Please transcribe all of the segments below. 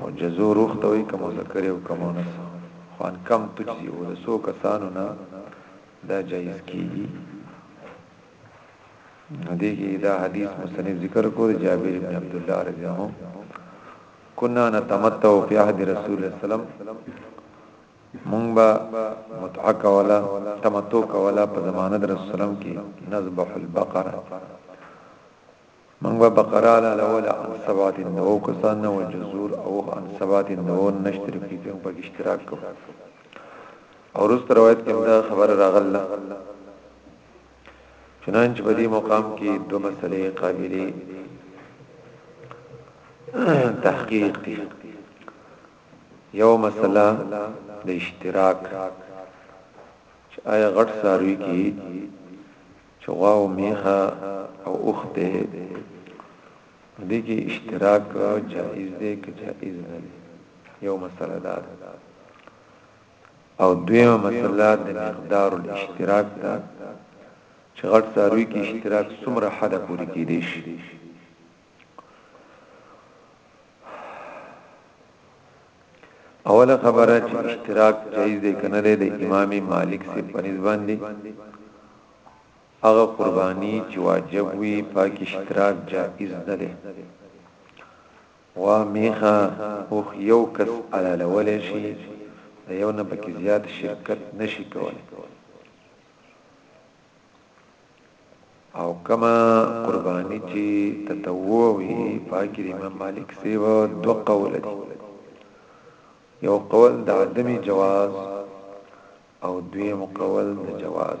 او جزو روح ته وایي که مذکر یې او که مونث خو ان کم تجزي او د څو کسانو نه دا جایز کیږي نو دې کې دا حدیث مصنف ذکر کو د جابر بن عبد الله رضی الله عنه كنا نتمتع في عهد رسول الله صلی الله علیه وسلم مونږ به متعه کوله تمتع کوله په زمانه د رسول سلام کې نذبح البقره موږ به بقره علی الاول عن سبعت دوو کسان نه وجزور او عن سبعت دوو نشتر کی کوم په اشتراک کو او رست روایت کې دا خبر راغله چنانچ په دې مقام کې دو مسلې قابلې تحقیق دي یو مسله د اشتراک چې آیا غټ ساروي کې چې غوا او میخه او اوښ دی نو دې کې اشتراک جائز دی که جائز نه دی یو مسله ده او دویمه مسله د مقدار الاشتراک ده چې غټ ساروی کې اشتراک څومره حد پورې کېدی شي اوله خبره چې اشتراک جایز دی کنه دی د امام مالک سے پنځ باندې هغه قرباني چې واجب وي پاک اشتراک جایز نه دی وا میخه او یو کس علالول شي یو نه پکې زیات شرکت نشي کولای او کومه قرباني چي تطوع وي پای کي د امام مالک صیب دوه قوله دي یو قول د عدم جواز او دویم قول د جواز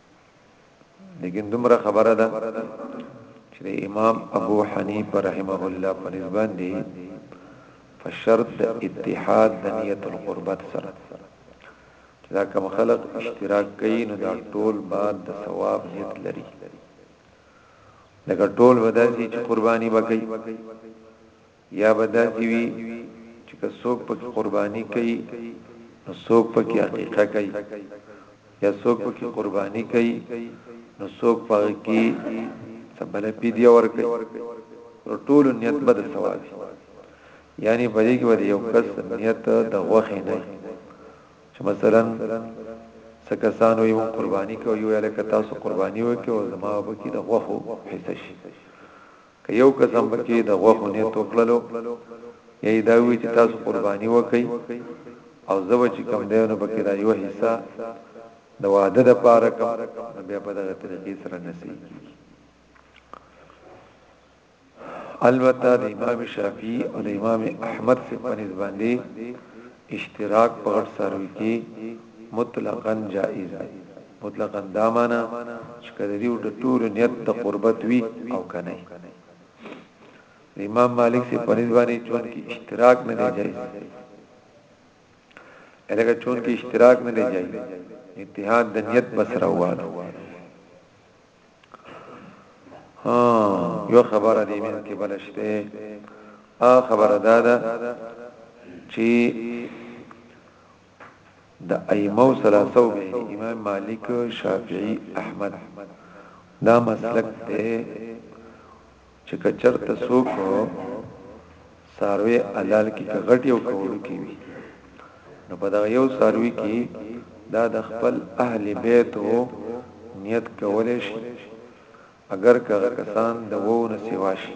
لیکن دومره خبره ده چې امام ابو حنیفه رحمه الله په نسبت دی په شرط د اتحاد د نیت القربت سره دا کوم خلق اشتراک کوي نو دا ټول بعد د ثواب نیت لري لکه ټول وداسي چې قرباني وکړي یا به داسې وي چې که څوک پکې قرباني کوي نو څوک پکې عقیقه کوي یا څوک پکې قرباني کوي نو څوک پکې سبله پیډیا ور کوي ټول نیت بد ثواب یعنی په دې کې ور یو کس نیت د غوخه نه چې مثلا سکسانو یو قرباني کوي یو لکه تاسو قرباني وکي او زما به کې د غوخه حصہ شي که یو قسم په کې د غوښو نیت وکړلو یا یې دا وی چې تاسو قرباني وکړئ او زه به چې کم دی نو په کې دا یو حصہ د واده د پاره کم نو بیا په دغه طریقې سره نسی کیږي البته د امام شافعي او د امام احمد څخه په نسبت باندې اشتراک په غټ څاروي کې مطلقاً جائز دی، مطلقاً دا معنی چې که د دیو د ټولو نیت د قربت وي او که نه د امام مالک سي په نسبت باندې چون کې اشتراک نه دی جائز الګا چون کې اشتراک نه دی جائز اتحاد د نیت بسره وانه ها یو خبره دی من کې بلشته ا خبره دا ده چې د ائمه ثلاثه بین امام مالک شافعی احمد دا مسلک ته چې که چرته څوک څاروی حلال کی که غټي او کولو کی وي نو په دغه یو څاروی کی دا د خپل اهل بیت او نیت کولې شي اگر که کسان د وو نه سیوا شي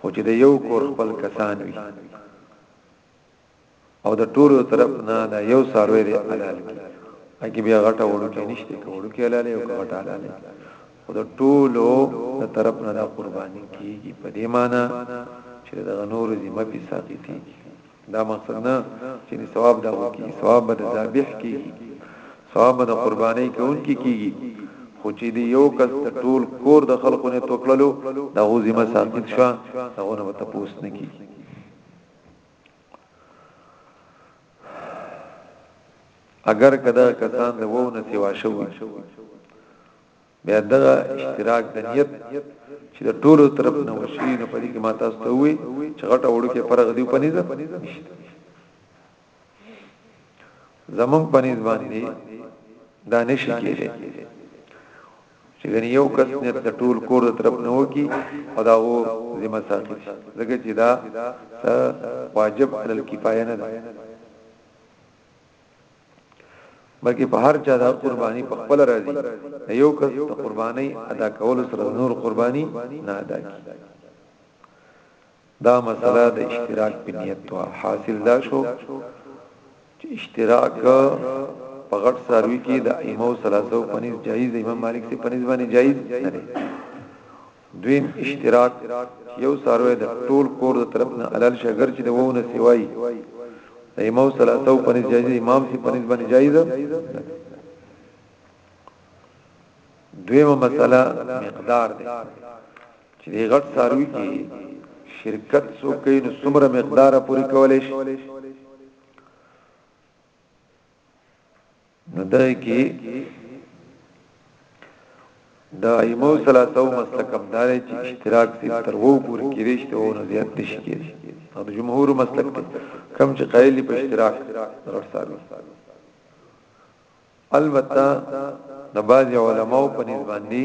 خو چې د یو کور خپل کسان وي او د ټولو طرف نه دا یو ساروی دی حلال کی اګه بیا غټه وړو کې نشته کوړو کې حلال او غټه حلال او د ټولو د طرف نه دا قرباني کیږي په دې معنی چې د نور ذمہ په ساقتی دا مقصد نه چې ثواب دا وکي ثواب به د ذابح کیږي ثواب به د قرباني کوونکی کیږي خو چې دی یو کس د ټول کور د خلکو نه توکللو دا غو ذمہ ساقط شو دا غو نه تپوس نه کیږي اگر کدا کسان د وو نه سیوا شوی بیا دا اشتراک د نیت چې د ټولو طرف نه وشي نو په دې کې ماته ستو وي چې غټه وړو کې فرق دی په نيزه زمون په نيز باندې دانش کېږي چې ګنې یو کس نیت د ټول کور د طرف نه وکي او دا هو ذمه ساقط شي ځکه چې دا واجب علی الکفایه نه ده بلکې په هر چا دا قرباني په خپل راځي یو کس د قرباني ادا کول سره نور قرباني نه ادا کی دا مسله د اشتراک په نیت وا حاصل دا شو چې اشتراک په غټ ساروي کې د ائمه ثلاثه په نس جایز دی امام مالک سي په نس باندې جایز نه دی دویم اشتراک یو ساروي د ټول کور د طرف نه علل شګر چې د وونه سیوای د امام ثلاثه په نس جایز امام سي په نس باندې جایز دویمه مسله مقدار ده چې دې غټ څاروي کې شرکت څوک کوي نو څومره مقدار پوری کولای شي نو دای کې دا ایمو ثلاثو مسلکم دار چې اشتراک سي تر وو پورې کېږي او نه زیات نشي کېږي او جمهور مسلک ته کم چې قائل په اشتراک ورسره البته د باج علماء په نسبت دي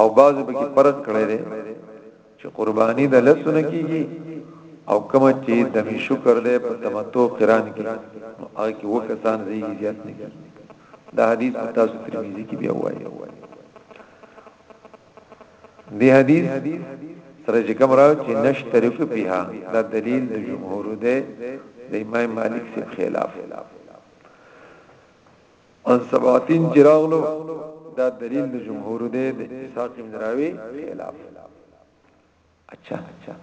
او بعضو پکې فرض کړی دی چې قرباني د لسونه کیږي او کوم چې د می شکر دی په تمتع قران کې نو هغه کې وکسان زی زیات نه کیږي دا حدیث تاسو ترمذی کې بیا وایي دی حدیث سره چې کوم راو چې نشترک بها دا دلیل د جمهور دی د امام مالک سے خلاف ان سبعتين چې راغلو دا دلیل د جمهور دی د اسحاق بن راوي خلاف اچھا اچھا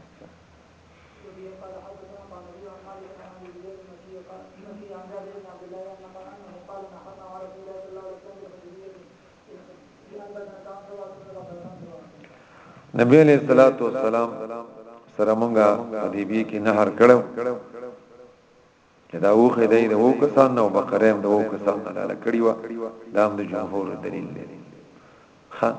نبی علیہ الصلوۃ والسلام سره مونږه حدیبی کې نهر کړو چې دا اوخه دی د وو کسان نو بقره هم د وو کسان نه لاله کړی و دا هم د جمهور دلیل دی ها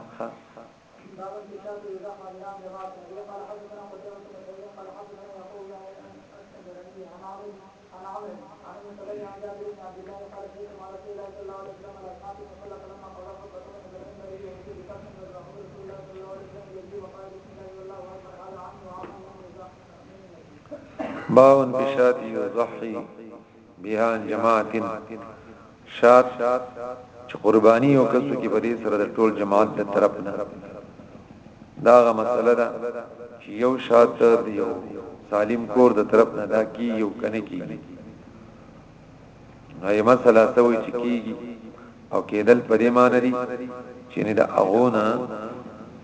باون بشات یضحی بها جماعت شات چې قرباني او کسو کې په دې سره د ټول جماعت د طرف نه دا غا مسله ده چې یو شات دی یو سالم کور د طرف نه دا کی یو کنه کیږي نو یې مسله سوي چې کیږي او کېدل په دې معنی دي چې نه د اغونه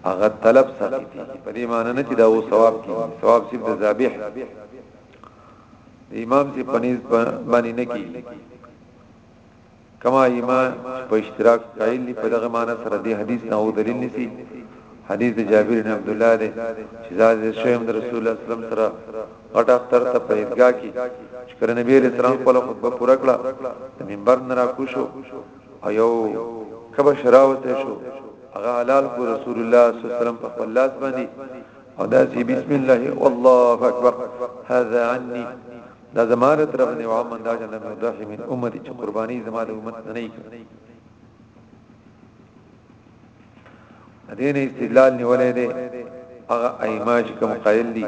هغه طلب ساتي په دې معنی نه چې دا و ثواب کیږي ثواب صرف د ذابح امام چې پنيز باندې نه کیږي کما ایمان په اشتراک قائل دی په دغه معنی سره دی حدیث نه او دلیل نسی حدیث د جابر بن عبد الله دی چې زاد شویم د رسول الله صلی الله علیه وسلم سره غټ اختر ته په عیدګاه کې چې کله نبی علیہ السلام خپل خطبه پوره کړه د منبر نه راکوشو او یو کبه شراوته شو هغه حلال کو رسول الله صلی الله علیه وسلم په خپل لاس باندې او دا سی بسم الله والله اکبر هذا عني دا زماره طرف نه و من دا جنم دوه من امتی چې قرباني زماره امت نه نه دین استدلال نیولې ده هغه ائمه چې کوم قائل دي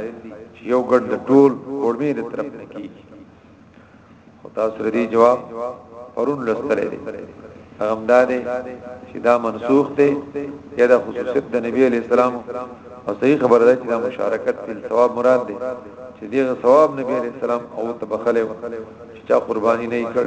چې یو ګډ د ټول کورمې د طرف نه کی خو تاسو ردی جواب پرون لستلې ده هغه مداري چې دا منسوخ دی یا د خصوصیت د نبی علی السلام او صحیح خبره ده چې دا مشارکت په ثواب مراد دی چې دغه ثواب نبی علی السلام او تبخله چې چا قرباني نه کړ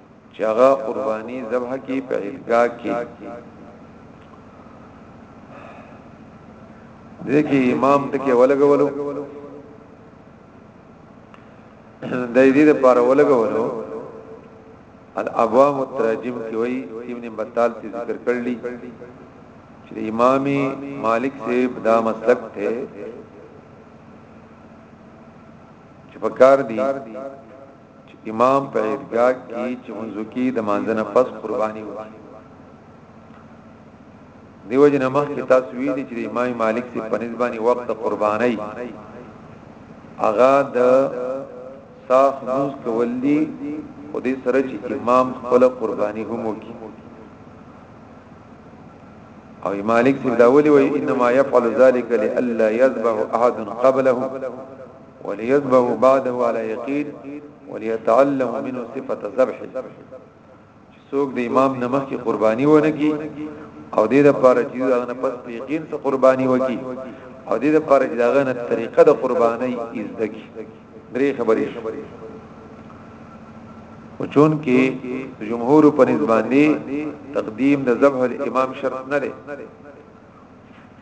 چې هغه قرباني ذبح کی په عیدګاه کې دغه امام ته کې ولګولو د دې لپاره ولګولو الابواب التراجم کې وای ابن بطال ته ذکر کړلی چې امام مالک سے دا مسلک ته چې پکار دی چې امام په عیدګاه کې چې منځو کې د مانځنه پس قرباني وکړي دیو جن مخ کې تاسو ویلي چې امام مالک سي په نسبانه وخت قرباني اغا د صاف موز کولی خو دې سره چې امام خپل قرباني هم وکړي او مالک سي دا ولي وي انما يفعل ذلك لالا يذبح احد قبله وليذبحوا بعده على يقين وليتعلموا منه صفه الذبح څوک د امام نمخ کی قربانی ونکي او دې لپاره چې دا نه پس یقین ته قربانی وکي او دې لپاره چې دا غنه طریقه د قربانی ازدکی درې خبرې او چون کې جمهور په نسبت باندې تقدیم د ذبح الامام شرط نه لري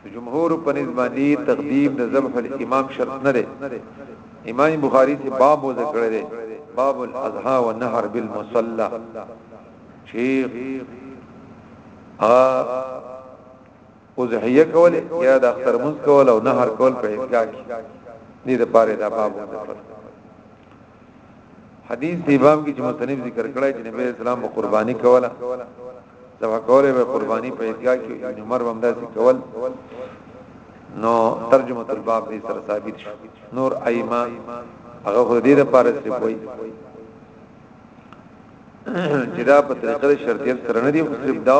د جمهور په نسبت باندې تقدیم د ذبح الامام شرط نه دی امام بخاری چې باب وځ کړی دی باب الاضحى والنهر بالمصلى شیخ ا اضحیه کول یا د اختر منځ کول او نهر کول په احتیاط دي د پاره دا باب وځ کړی حدیث دی باب کې چې مصنف ذکر کړی چې نبی اسلام په قرباني کوله سبا کوله به قرباني په ایدګاه کې ابن عمر هم داسې کول نو ترجمه الباب دې سره ثابت شو نور ایما هغه خو دې لپاره څه کوي چې دا په طریقه شرطیت سره نه دی خو صرف دا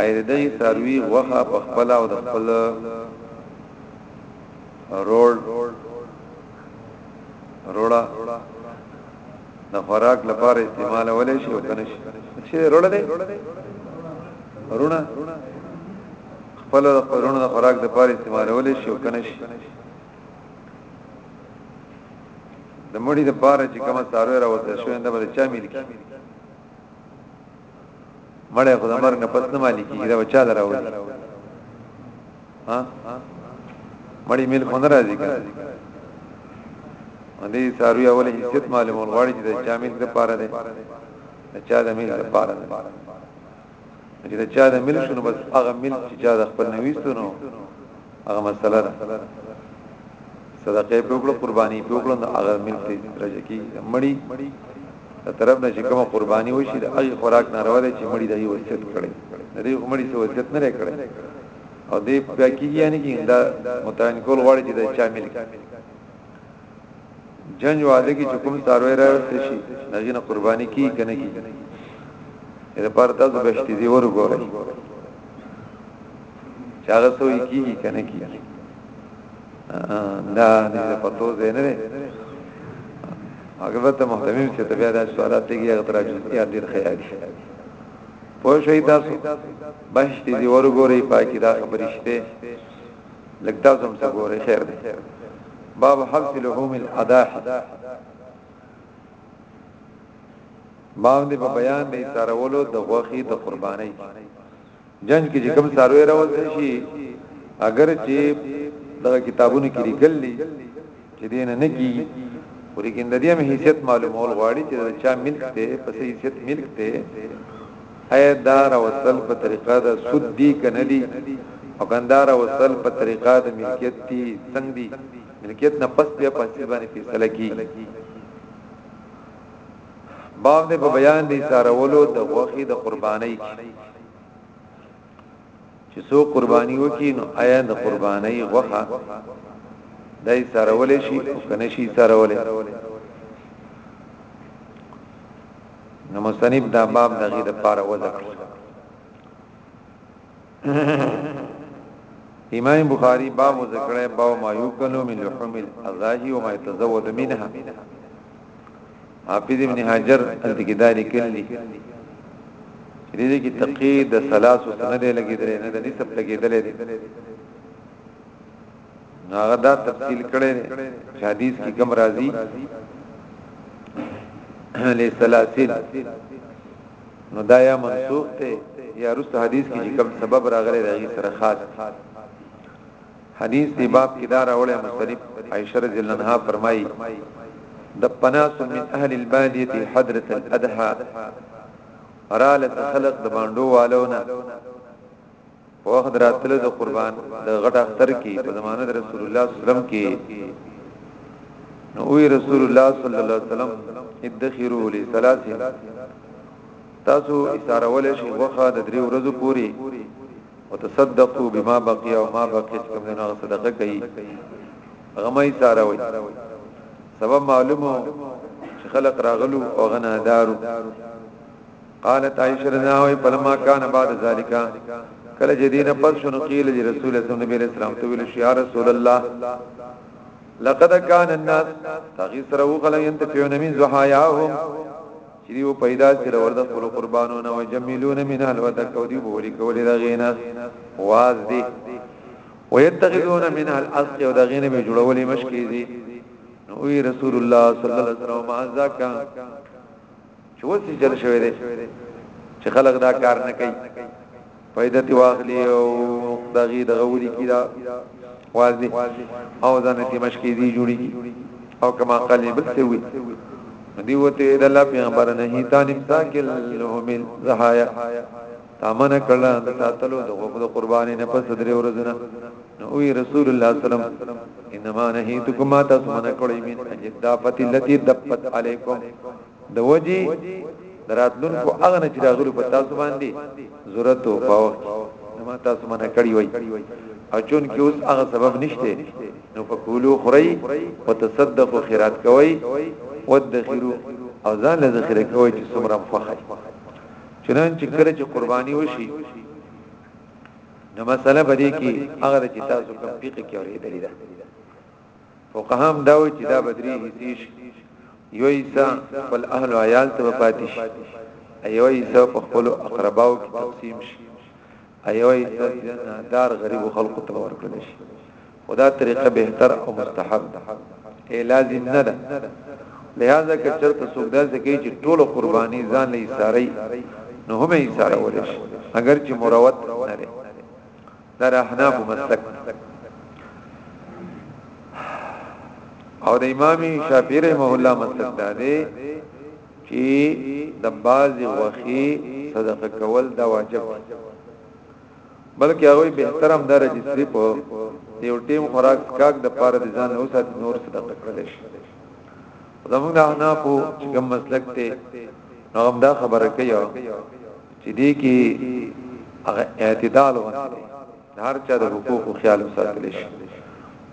ايرده يې څاروي غوښه په خپله او د خپل روړ روړه د خوراک لپاره استعمال ولې شي او کنه شي چې روړه دې روړه خپل د قرونو د خوراک د پاره استعمالول شي او کنه شي د مړي د پاره چې کومه ساروي راوځي شو انده به چا ملکی مړې خو د مرګ نه پس نه مالي کیږي دا بچا دراوي ها مړی مل خو نه راځي کنه باندې ساروی اول حیثیت معلومول غواړي چې د چا مل د پاره ده د چا د مل د پاره ده چې د چا د مل شنو بس هغه مل چې چا د خپل نویستونو هغه مسله ده صدقه په وکړه قرباني په وکړه نو هغه ملک ته درجه کې مړی د طرف نه چې کوم قرباني وشي د هغه خوراک نه راوړي چې مړی د یو وصیت کړي د دې مړی څه وصیت نه کړي او دې بیا کېږي یعنی کې دا متعین کول غواړي چې د چا ملک جنج واده کې چې کوم ساروی راوستل شي ناجی نه قرباني کی کنه کی دا پر تاسو بهشتي دی ورګورئ چاغه سوې کیږي کنه کیږي دا نه پتو زینه نه اګرته محتمیم چې ته بیا دا سوالات دی هغه تر اړتیا ډیر خیالي پوه شئ تاسو بهشتي دی ورګورئ پاکي دا خبرشته لکه تاسو هم څه ګورئ خیر دی باب حبس لحوم الاضاحي باب دې په بیان دې سارولو د غوخي د قرباني جنج کې کوم ساروي راوځي شي اگر چې دغه کتابونو کې لیکل دي چې دین نه کیږي ولیکن د دې هم حیثیت معلومول غواړي چې دا چا ملک ته په سې حیثیت ملک ته اې دار او سل په طریقه د سود دی کنه دی او کندار او سل په طریقه د ملکیت دی څنګه دی ملکیت نه پس بیا پس باندې فیصله کی باب دې په بیان دي سارولو د غوخي د قرباني چې سو قرباني وکي نو آیا د قرباني غوخه دای سرول شي او کنه شي سرول نو مصنف دا باب دغه د پاره وځک امام بخاری باب ذکر باب ما یوکلو من لحوم الازاجی و ما یتزود منها حافظ ابن حجر التقداری کلی دې کې تقید د ثلاث سند لګیدل نه د نسب لګیدل دي هغه دا تفصیل کړي چې حدیث کې کم راځي له ثلاثین نو دا یا منسوخ ته یا رست حدیث کې کم سبب راغلی راځي سره خاص حدیث دی باب کې دا راوړی مصنف عائشه رضی الله عنها فرمایي د پناس من اهل الباديه حضرت الادحى رااله خلق د باندو والونه په وخت راتلو د قربان د غټ اختر کې په زمانه د رسول الله صلی الله علیه وسلم کې نو وی رسول الله صلی الله علیه وسلم ادخروا لثلاثه تاسو اشاره ولې شي وخه د درې ورځې پوري وتصدقوا بما بقي او ما بقي چې کوم نه صدقه کوي هغه مې ساروي سبب معلومه چې خلق راغلو او غنا دارو قالت عائشه رضی الله عنها فلما كان بعد ذلك کله چې دینه پس شنو قیل چې رسول الله صلی الله علیه وسلم ته ویل شي یا رسول الله لقد كان الناس تغيثروا غلا ينتفعون من زحاياهم چې دوی به پیدا سي له ورده خپلو قربانو نه، ویجملون منها الودک او دوی به ولي کولې د هغې نه واز دي، ویتخذون منها الاسق او د هغې نه به جوړولې مشکې دي، نو وی رسول الله صلی الله علیه وسلم ما ذاکا چې وسې جل شوی دی چې خلق دا کار نه کوي فائدہ تی واخلی او دغه دغه ولي کی دا واز دی او ځان تی مشکی دی جوړی کی او کما قال بل څه وی دی وته د الله پیغمبر نه هی طالب تاکل همل زهایا تامن کړه د ساتلو د غوښد قربانی نه پس درې ورځې نو وی رسول الله صلی الله علیه وسلم انما نهیتکما تاسو من کړی من اجدافت التي دفت علیکم د وجي دراتلونکو هغه نه چې راغلو په تاسو باندې ضرورت او باوخت ما تاسو منه کړی وای او چون کې اوس هغه سبب نشته نو فقولو خری وتصدقوا خیرات کوي ودخروا او ځان له ذخیره کوي چې څومره فخر چنانچه کله چې قرباني وشي نو مسله بری کې هغه چې تاسو کوم فقہ کې اورېدلې ده فقها هم دا وایي چې دا بدري حصي شي یو حصہ خپل اهل او عیال ته پاتې شي ایو حصہ په خپل اقرباو کې تقسیم شي ایو حصہ جنادار غریب خلکو ته ورکړل شي خدا طریقه بهتر او مستحب ده ای لازم نه ده لہذا که چرته څوک داسې کوي چې ټول قرباني ځان لې ساري نو هم یې ساره ولې اگر چې مروت نه لري دا د احناف مسلک او د امام شافعی رحمه الله مسلک دا دی چې د باز وخی صدقه کول دا واجب دی بلکې هغه به احترام دار چې سری په یو ټیم خوراک سکاک د پاره د ځان او سات نور صدقه کړل شي زموږ نه نه په کوم مسلک ته نو هم دا خبره کوي چې دې کې هغه اعتدال ورته دی د هر چا د حقوقو خیال وساتل شي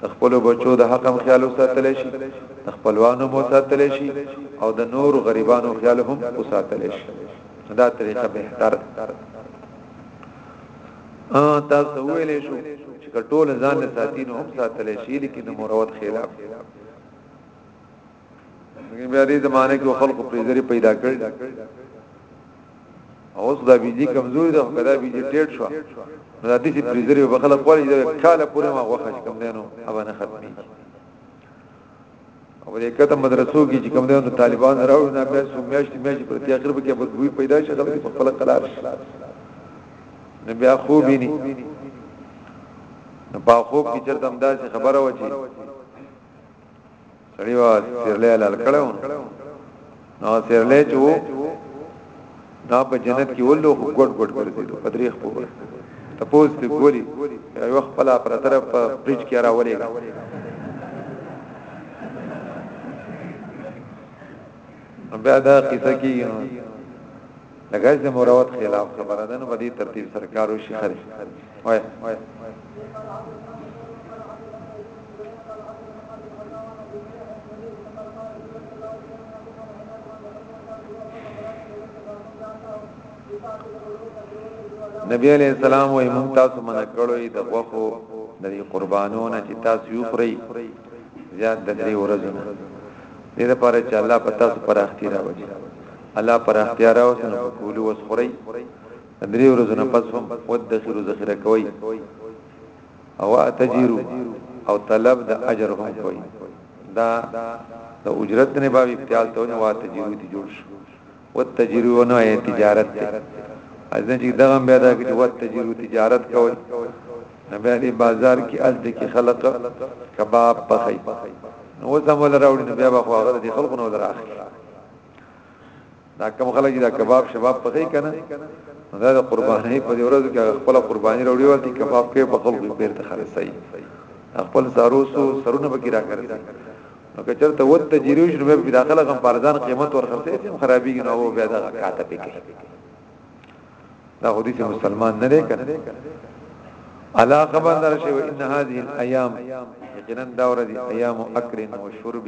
د خپل بچو د حق هم خیال وساتل شي د خپلوانو مو ساتل شي او د نور غریبانو خیال هم وساتل شي دا طریقه به تر ا تاسو ویلې شو چې ټول ځان له ساتینو هم ساتل شي لیکن د مروت خلاف موږ بیا دې زمانه کې خلکو په ذری پیدا کړل اوس دا بيجي کمزوري ده کدا بيجي ټیټ شو دا دې چې پریزري وبخله کولی دا کاله پورې ما وخت کم دینو اوبه نه ختمي او دې کته مدرسو کې چې کم دینو طالبان راو نه بیا سمیاشت میاشت پر تي اخر به کې بدوی پیدا شي خلک په خپل قرار شي نه بیا خو بینی نه په خوب کې چرته همداسې خبره وچی سړی وا سیرلې لال کړو نو سیرلې چو دا په جنت کې ولو خو ګډ ګډ ګرځیدو په دریخ په ګور تپوس ته ګوري یو خپل پر طرف په برج کې را ولېګا بیا دا قصه کې لکه د مروت خلاف خبره ده نو په دې ترتیب سرکارو شي خري وای نبی علیہ السلام وای مونږ تاسو منع کړو د غوخو د قربانونو چې تاسو یو خوري زیات د درې ورځې نه دې لپاره چې الله پتا سو پر اختیار وځي الله پراختیا راوسته نو په کولو وس خورئ د درې ورځو نه پس هم ودخیرو ذخیره کوئ او اتجیرو او طلب د اجر هم کوي دا د اجرت نه باب ابتال ته نو واتجیرو دي جوړ شو وتجیرو نو تجارت ته اذن چې دغه بیا دا کې وتجیرو تجارت کوي نو بیا دې بازار کې از د کې خلق کباب پخې نو زمول راوړي نو بیا به خو هغه د خلقونو دراخي دا کوم خلک دا کباب شباب پخې کنه دا د قرباني په ورځ کې خپل قرباني وروړي ورته کباب کې په خپل بیر ته خرڅي خپل ساروسو سرونه بګی را کړی نو که چرته ود ته جریوش نو په داخله غم پردان قیمت ور خرڅي چې خرابي نه وو بیا دا کاته پکې دا خو دې مسلمان نه لري کنه الا خبر در شي ان هذه الايام یقینا دا ورځ ایام اکل و شرب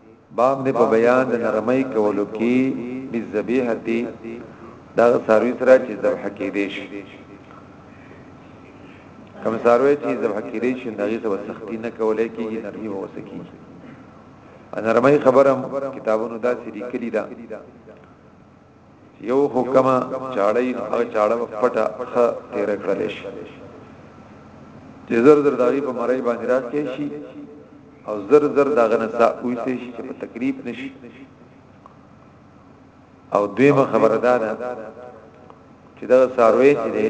باب دې په بیان د نرمۍ کولو کې بالذبیحتی دا ساروی سره چې ذبح کېدې شي کوم ساروی چې ذبح کېدې شي نغې سره سختی نه کولای کېږي نرمي وسکی نرمۍ خبرم کتابونو دا سری کلی دا یو حکم چاړی نو هغه چاړه پټه خ تیر کړل شي چې زر زر داغي په مړی باندې راځي شي او زر زر داغه نسا وې شي چې په تکلیف نشي او دویمه خبره ده چې دا ساروی چې دی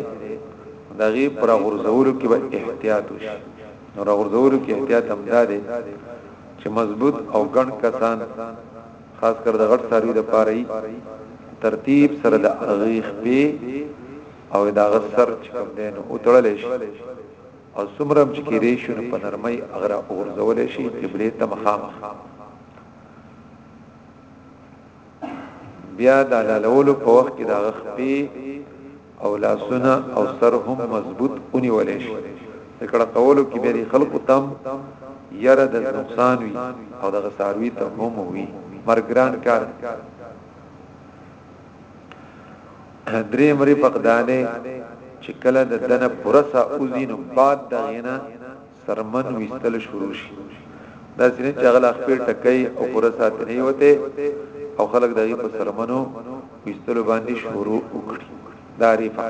داغي پر غرزولو کې به احتیاط وشي نو غرزولو کې احتیاط هم ده چې مضبوط او ګڼ کسان خاص کر د غټ څاروي د پاره یې ترتیب سره د هغې خپې او د هغه سر چې کوم دی نو وتړل شي او څومره چې کېدې شي نو په نرمۍ اغرا اورځول شي قبله ته مخامخ بیا د لالولو په وخت کې د هغه خپې او لاسونه او سر هم مضبوط ونیول شي ذکر کولو کې به خلکو تم یره د نقصان وي او د غساروي ته هم وي مرګران کار درې مری فقدانه چې کله د دنه پرسا اوزینو بعد د غینا څرمن ویستل شروع شي داسې نه چې هغه لا خپل ټکي او پوره ساتي نه وته او خلک د هغې په څرمنو ویستلو باندې شروع وکړي دا ریفه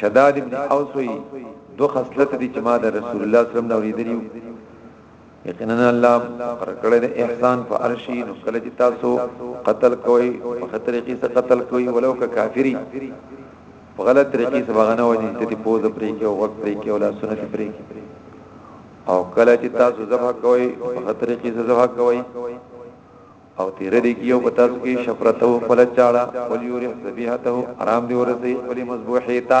شداد ابن اوس وی دو خصلت دي چې ما د رسول الله صلی الله علیه وسلم نو لیدلیو یقینا الله پر کړه د احسان په ارشی نو کله چې تاسو قتل کوي په خطر کې څه قتل کوي ولو که کافری په غلط طریقې سره غنه وځي چې پوز پرې کې او وخت پرې کې او لا سنت پرې کې او کله چې تاسو ذبح کوي په خطر کې څه ذبح کوي او تیر دې کې یو پتا کې شفرته او فلچاړه ولیورث ذبیحته آرام دی ورسې ولی مذبوحیتا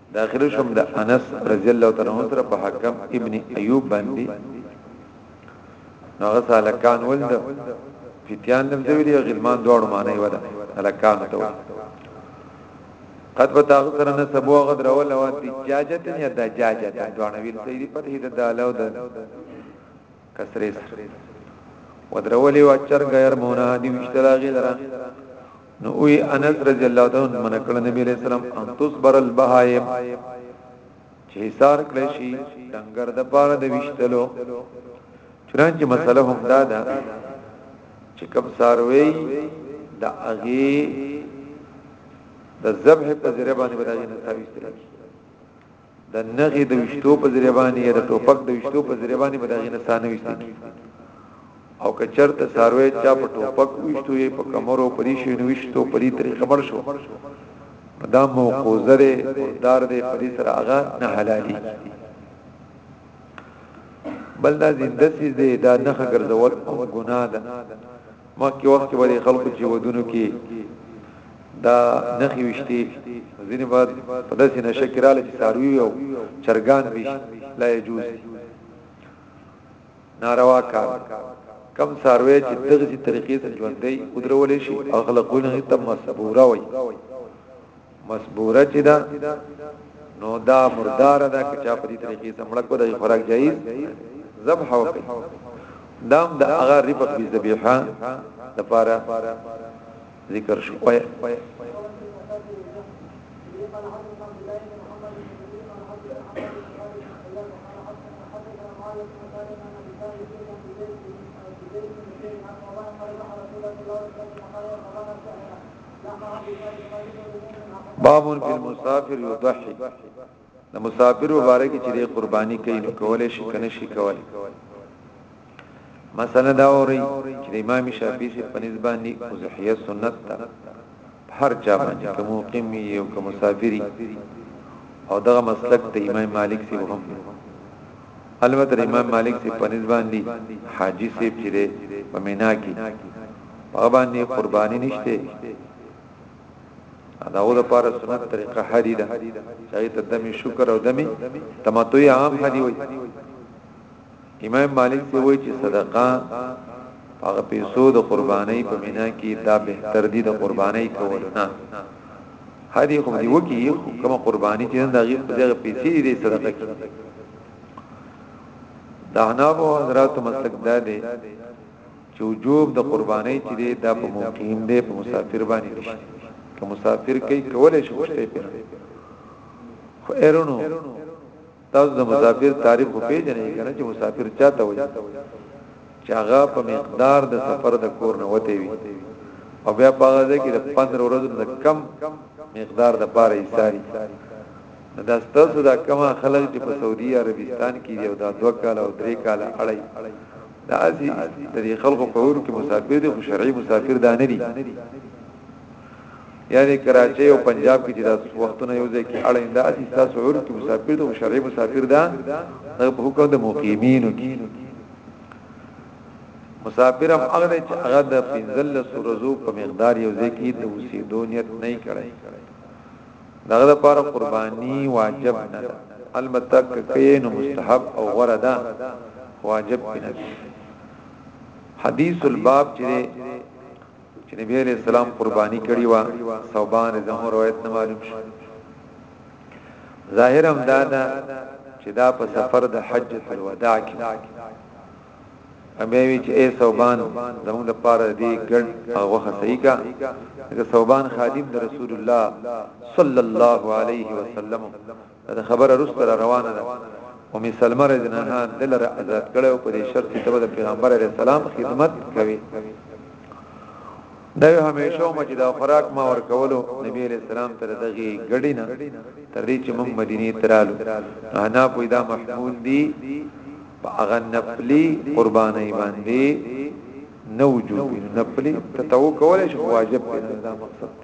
داخل شوم د انس رضی الله تعالی عنہ سره په حکم ابن ایوب باندې نو غسل کان ولد فتیان نم دویلی غلمان دوړ معنی ودا الکان تو قد بتا غسر نه سبو غد رول او دجاجت یا دجاجت دوړ ویل سیدی په دې د دالو د کسرې سره ودرولې واچر غیر مونادی وشتلاغی لرا نو وی انس رضی الله تعالی عنہ منع کړ نبی علیہ السلام ان تصبر البهائم چې حصار کړی شي ډنګر د پاره د وشتلو چرانچه مسله هم دا ده چې کب ساروي د اغي د ذبح په ذریعہ باندې بدایي نه تاویستل د نغې د وشتو په ذریعہ باندې یا د ټوپک د وشتو په ذریعہ باندې به د غینه سانه وشتي او که چرته ساروی چا په ټوپک وشتو یې په کمرو پرې شي نو وشتو پرې طریقه مړ شو دا موقوزه ده مردار ده پرې سره هغه نه حلالي بل دا زنده سیز ده دا نه ګرځول او ګناه ده مخکې وخت کې به خلکو چې ودونو کې دا نخي وشتي ځینې بعد په داسې نشه کې رااله چې ساروي او چرګان وي لا يجوز ناروا کار کم ساروي چې دغه طریقې ته ژوند دی ودرول شي اخلاقونه تم صبوره وي مصبوره چې دا نو دا مردار ده که چا په دې طریقې سره مړ کو دا خوراک جایز ذبح وکړي دام د دا هغه ربق بي ذبیحه لپاره ذکر شو وای Thank you. باب فی المسافر یضحی د مسافر مبارک چې د قرباني کوي نو کولای شي کنه شي کولای مثلا دا اوري چې امام شافعي په نسبانه اضحیه سنت ده هر چا باندې کوم قمی او کوم مسافری او دغه مسلک ته امام مالک سی وهم البته د امام مالک سي په نسبت باندې حاجی سیب چې ده په مینا کې هغه باندې قرباني نشته دا او د پاره سنت طریقه هدی ده چې ته دمي شکر او دمي تمتع عام هدی وي امام مالک سی وایي چې صدقه په هغه پیسو د قربانۍ په مینا کې دا بهتر دي د قربانۍ کولو نه هدي خو دی وکي کومه قرباني چې دا غي په دغه پیسې دي صدقه کوي دا حناب او حضرات مسلک دا دی چې وجوب د قربانۍ چې دی دا په مقیم دی په مسافر باندې نشي که مسافر کوي کولای شي خوشته پیره خو ایرونو تاسو د مسافر تعریف خو پیژنئ کنه چې مسافر چاته وایي چې هغه په مقدار د سفر د کور نه وته وي او بیا په هغه ځکه د 15 ورځې نه کم مقدار د پاره یې ساري دا ستاسو دا کما خلک چې په سعودي عربستان کې دی او دا دوه کال او درې کال اړای دا اسی د خلکو په ور کې مسافر دي خو شرعي مسافر دا نه دي یعنی کراچۍ او پنجاب کې چې دا وختونه یو ځای کې اړین دا چې تاسو عرف کې مسافر ته شرعي مسافر ده نه په حکم د مقیمینو کې مسافر هم هغه چې هغه د پنځل سورزو په مقدار یو ځای کې د اوسېدو نیت نه کړي دغه لپاره قرباني واجب نه ده البته کین مستحب او غره ده واجب نه ده حدیث الباب چې چې نبی علیہ السلام قرباني کړی و ثوبان زمو روایت نه معلوم شو ظاهر هم دا ده چې دا په سفر د حج الوداع کې اموي چې اے ثوبان زموږ د پاره دی ګډ هغه صحیح کا د ثوبان خادم د رسول الله صلی الله علیه وسلم دا خبره وروسته را روانه ده ام سلمہ رضی الله عنها دلر آزاد کړي او په دې شرط چې د پیغمبر علی السلام خدمت کوي دا همیشه او مجد او خوراک ما ور کولو نبی علیہ السلام تر دغه غړی نه تر دې چې موږ مدینه ترالو انا پیدا محمول دی په هغه نپلی قربانای باندې نو جو نپلی ته تو کولای شو واجب دی دا مقصد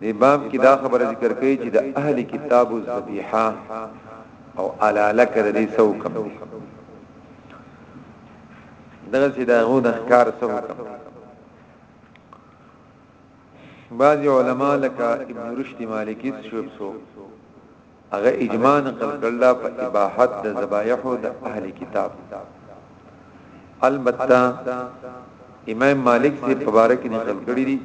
دې باب کې دا خبره ذکر کړي چې د اهل کتاب الذبیحه او علاله کړه دې سو کم دي دغه سي دا غو د ښکار سو کم بعض علماء لکه ابن رشد مالکی شوب سو هغه اجماع نقل کړل په اباحت د ذبایح د اهل کتاب البته امام مالک سے مبارک نقل کړی دی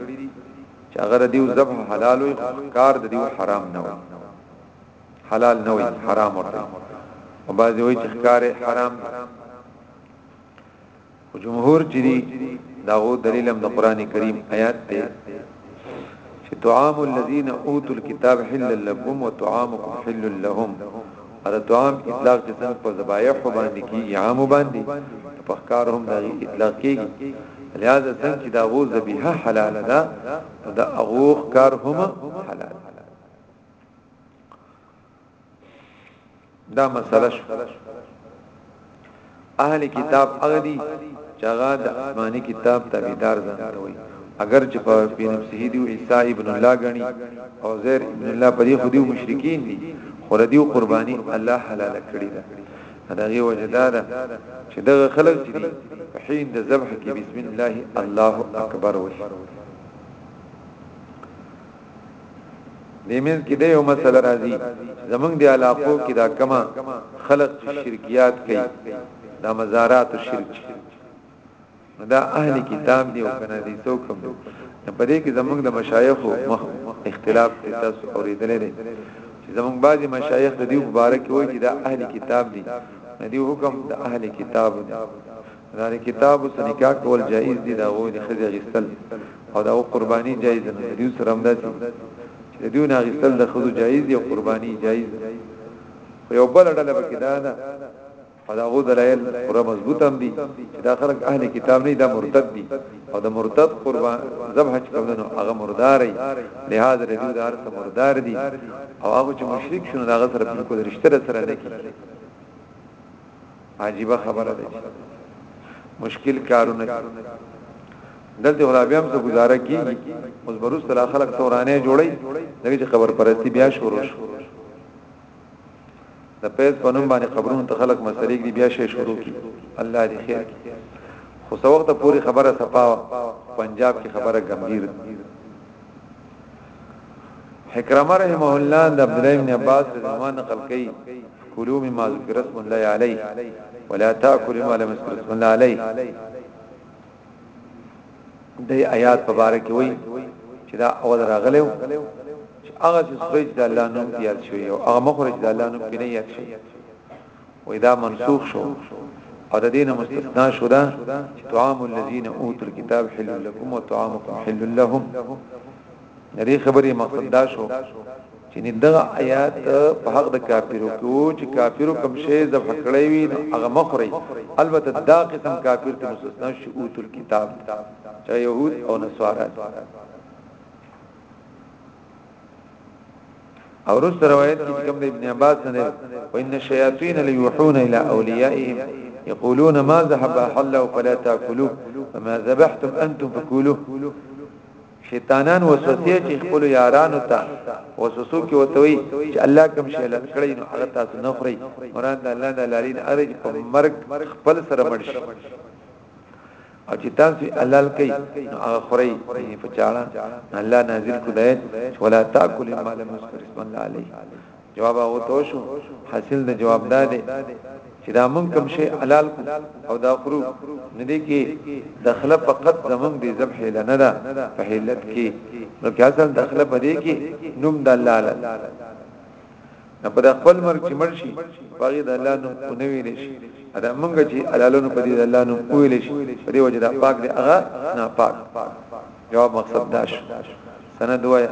چې هغه دیو ذبح حلال او کار د دیو حرام نه وي حلال نه وي حرام ورته او بعضی وایي چې کار حرام دی او جمهور چې دي داغو دلیل هم د قران کریم آیات ته چې طعام الذين اوتوا الكتاب حل لكم وطعامكم حل لهم دا طعام اطلاق چې څنګه په ذبایح باندې کیږي عام باندې په ښکار هم دا اطلاق کیږي لہذا څنګه چې دا غو ذبیحه حلال ده دا غو ښکار هم حلال دا مسله شو اهل کتاب هغه دي چې هغه د آسماني کتاب تابعدار ځان ته وي اگر چې په بنفسه دی عیسی ابن الله غني او زیر ابن الله په دې خو دی مشرکین دي خو ردی قرباني الله حلال کړی ده هداغي وجدار چې دغه خلک چې دي په حين د ذبح کې بسم الله الله اکبر وشي دې منځ کې د یو مسله راځي زمونږ دی علاقو کې دا کما خلق شرکیات کوي دا مزارات او شرک دا اهل کتاب دی او کنه دي څوک هم په دې کې زمونږ د مشایخ مخ اختلاف ته تاسو اوریدل دي چې زمونږ بعضي مشایخ د دې مبارک وایي چې دا اهل کتاب دي دې حکم د اهل کتاب دی دا د کتاب سره نکاح کول جایز دي دا غوې د خزې غستل او دا قرباني جایز نه دي سره هم داسي چې دیو نه غستل د خزو جایز دي او قرباني جایز دي خو یو بل ډله پکې دا ده او دا غو دلایل پورا مضبوط هم دي چې دا خلک اهل کتاب نه دا مرتد دي او د مرتد قربان ذبح چې کوم نو هغه مرداري لہذا د دې دار ته مردار دي او هغه چې مشرک شونه دا غسر بالکل رښتره سره نه کیږي عجیب خبره ده مشکل کارونه دلته خدا بیا هم څه گزاره کیږي اوس بروس تر خلک تورانه جوړي دوی چې خبر پرستی بیا شروع شو د پیس په نوم باندې خبرونو ته خلک مسلې کې بیا شي شروع کی الله دې خیر کی خو څو وخت پوری خبره صفاوه پنجاب کی خبره ګمګیر حکرمه رحمه الله د عبد الله بن عباس زمان نقل کوي کلو مما ذکر اسم الله عليه ولا تاكل ما لم يذكر اسم الله عليه د آیات په اړه کې وایي چې دا اول راغلو چې هغه چې خرج د الله نوم یاد شوی او هغه مخرج د الله نوم کې نه یاد شوی وې دا منسوخ شو او د دینه مستثنا شو دا چې طعام الذين اوتوا الكتاب حل لكم وطعامكم حل لهم د دې خبرې مقصد دا شو چې دغه آیات په حق د کافرو کو چې کافرو کوم شی د فکړې وي هغه مخري البته دا قسم کافر ته مستثنا شو اوتوا الكتاب چې يهود او نصارا او رس روایت کې کوم د ابن عباس نه وان الشیاطین لیوحون الی اولیائهم یقولون ما ذهب حلوا فلا تاكلوا فما ذبحتم انتم فكلوا شیطانان وسوسه چې خپل یارانو ته وسوسو کې وتوي چې الله کوم شی لږ کړی نو هغه تاسو نه خوري مراد الله د لالین ارج په مرګ خپل سره مرشي او چې تاسو حلال کړئ نو هغه خوري په چاړه الله نازل کړی چې ولا تاکل ما لم يذكر اسم الله عليه جواب هغه تو شو حاصل د جواب دا دی چې دا مونږ کوم شی حلال کو او دا خرو ندی کې دخله فقط زمونږ دی ذبح لنه ده په حلت کې نو کې اصل دخله پدې کې نوم د الله نه په خپل مرګ چې مړ شي باغی د الله نوم کو نه ویل شي دا مونږ چې علالونو په دې د الله نوم کو ویل شي په دې وجه دا پاک دی هغه نه پاک جواب مقصد داش سند وایا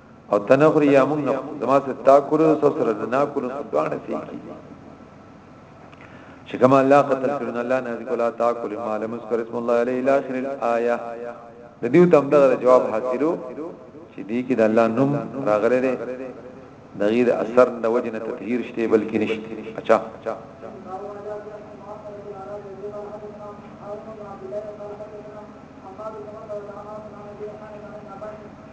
او تنخري یا موږ نه زما سره تا کولو سره سره نه کولو دوانه سي کی چې کما لا قتل کړن الله نه ذکر لا تا کول ما لم ذکر اسم الله علیه الی اخر الايه د دې تم دغه جواب حاصلو چې دې کې د الله نوم راغره ده دغیر اثر د وجنه تطهیر شته بلکې نشته اچھا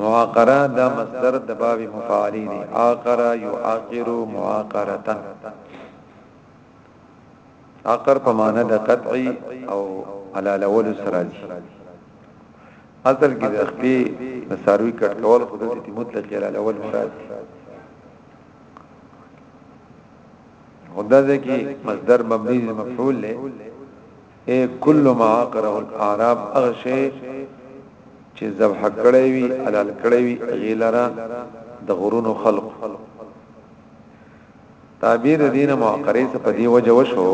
معاقره دا مصدر د باب مفاعلی دی عاقره یعاقر معاقره عقر په معنی د قطعی او حلالول سره دی اصل کې د خپې د ساروی کټ کول خو د دې مطلق حلالول مراد دی خدا دې کې مصدر مبني مفعول له اې کل ما عقره الاعراب هغه شی چې ذبح کړی وي حلال کړی وي غیلره د غرونو خلق تعبیر دین معقری څخه په دی وجه وشو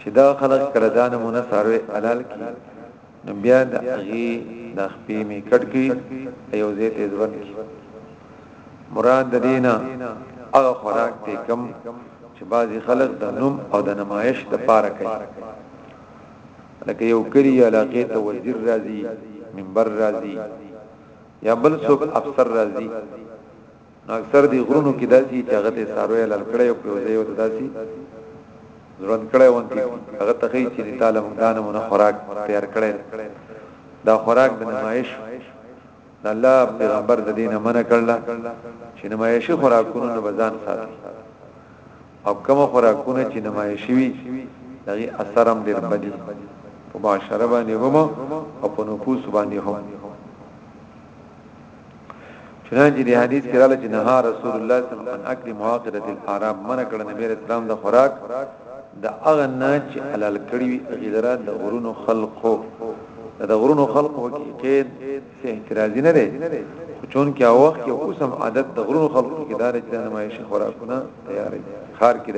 چې دا خلق کړه دا نمونه سره حلال کی نو بیا د اغي د خپې می کټ کی ایو زیت ازون کی مراد د دینه هغه خوراک دی کم چې بعضی خلک د نوم او د نمایش د پاره کوي لکه یو کری علاقه ته وزیر راځي منبر راځي یا بل څوک افسر راځي نو اکثر دی غرونو کې داسي چې هغه ته ساروی لړ کړي او په ځای وته داسي ځوان کړي وانت هغه ته خي چې تعالی موږ دانه مون خوراک تیار کړي دا خوراک د نمایش د الله پیغمبر د دینه منع کړل چې نمایشي خوراکونو نه بزان ساتي او کوم خوراکونه چې نمایشي وي دغه اثر هم ډیر بدی په معاشره باندې هم او په نفوس باندې هم چنانچه دی حدیث کې راځي چې نه رسول الله صلی الله علیه وسلم اکل مواقره الاعراب منع کړل نبی رسول الله د خوراک د هغه نه چې حلال کړی وي هغه لره د غرونو خلقو د غرونو خلقو کې قید سه اعتراضی نه دی خو چون کې او وخت کې اوسم عادت د غرونو خلقو کې دار چې نمایش خوراکونه تیار دي خار کې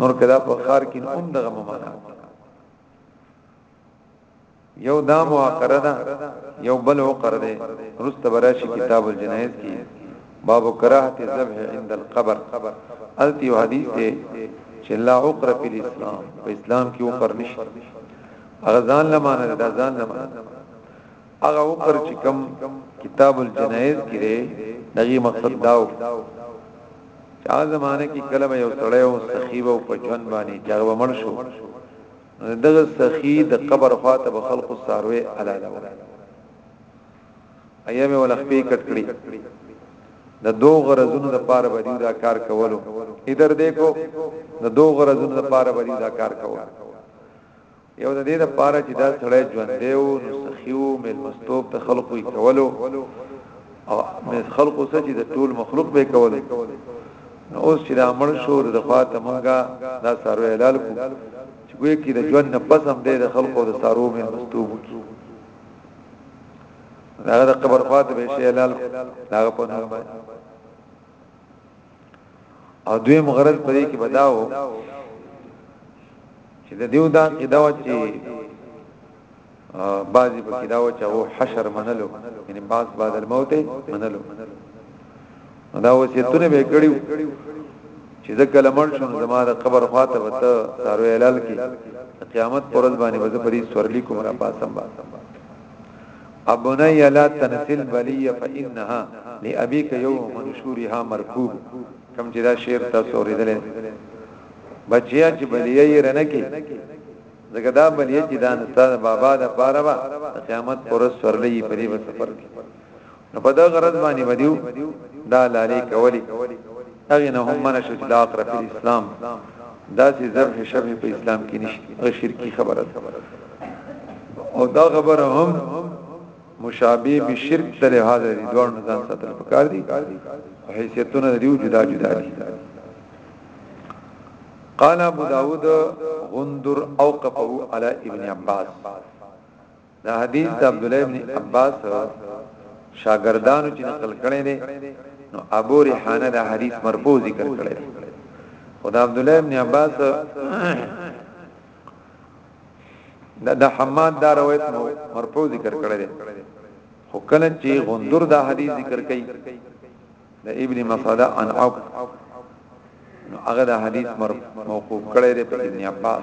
نور کدا په خار کې هم دغه ممانعت یو دا مؤخره ده یو بل عقر ده رست براشی کتاب الجنایز کی باب کراهت الذبح عند القبر التی یو حدیث ده چې لا عقر فی الاسلام په اسلام کې عقر نشته هغه ځان لمانه ده ځان لمانه هغه عقر چې کم کتاب الجنایز کې ده دغه مقصد داو چا زمانه کې کلمه یو سړی او سخیب او پجون باندې جګو مړ شو نو دغه سخی د قبر خواته به خلقو ساروي علاله ولا ايامه ولا خپې کټ کړی د دو غرضونو د پاره باندې دا کار کولو ادھر دیکھو د دو غرضونو د پاره باندې دا کار کولو یو د دې د پاره چې دا سړی ژوند دیو نو سخیو مل مستوب ته خلقو کولو او مې خلق څه چې د ټول مخلوق به کول نو اوس چې دا مړ شو د خواته مونږه دا سارو اعلان کو چې ګوي کې د ژوند نه پس هم د خلقو د سارو مې مستوب کی دا د قبر خواته به شي اعلان دا په نور باندې او دوی مغرض پرې کې بداو چې د دیو دا قیدا و چې بعضی پکې دا و چې هو حشر منلو یعنی بعض بعد الموت منلو دا وصیتونه به کړیو چې د کلمړ شون زما د قبر خواته وته سارو اعلان کې قیامت پر ورځ باندې وځ پرې سورلی کوم را پاسم با ابنای لا تنسل بلی فانها لابيك يوم منشورها مركوب کم چې دا شعر تاسو اوریدل بچیا چې بلیه یې رنه کې ځکه دا بلیه چې دا نو ستا د بابا د پاره به د قیامت پر ورځ سورلې یې پرې به سفر کې نو په دغه غرض باندې بدیو دا لالې کولی هغه نه هم منه شو چې دا اقرف اسلام دا چې ذبح شبه په اسلام کې نشته شرکی خبره او دا خبره هم مشابه به شرک تر هغه دي دوه نظام ساتل پکار دي حیثیتونه دیو جدا جدا دي قال ابو داود غندر اوقفه على ابن عباس دا حدیث د عبد الله ابن عباس شاګردانو چې نقل کړي دي نو ابو ریحانه دا حدیث مرفوع ذکر کړي خدا عبد الله ابن عباس دا د حماد دا روایت مرفوع ذکر کړی دی خو کله چې غندور دا حدیث ذکر کړي د ابن مفاده عن عوف نو هغه د حدیث مر موقوف کړی دی په ابن عباس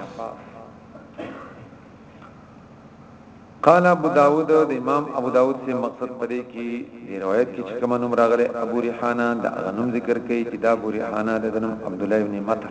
قال ابو داود د امام ابو داود سے مقصد پدې کې دی روایت کې چې کوم نوم راغله ابو ریحانه د غنوم ذکر کوي چې دا ابو ریحانه د نوم عبد الله ابن مطر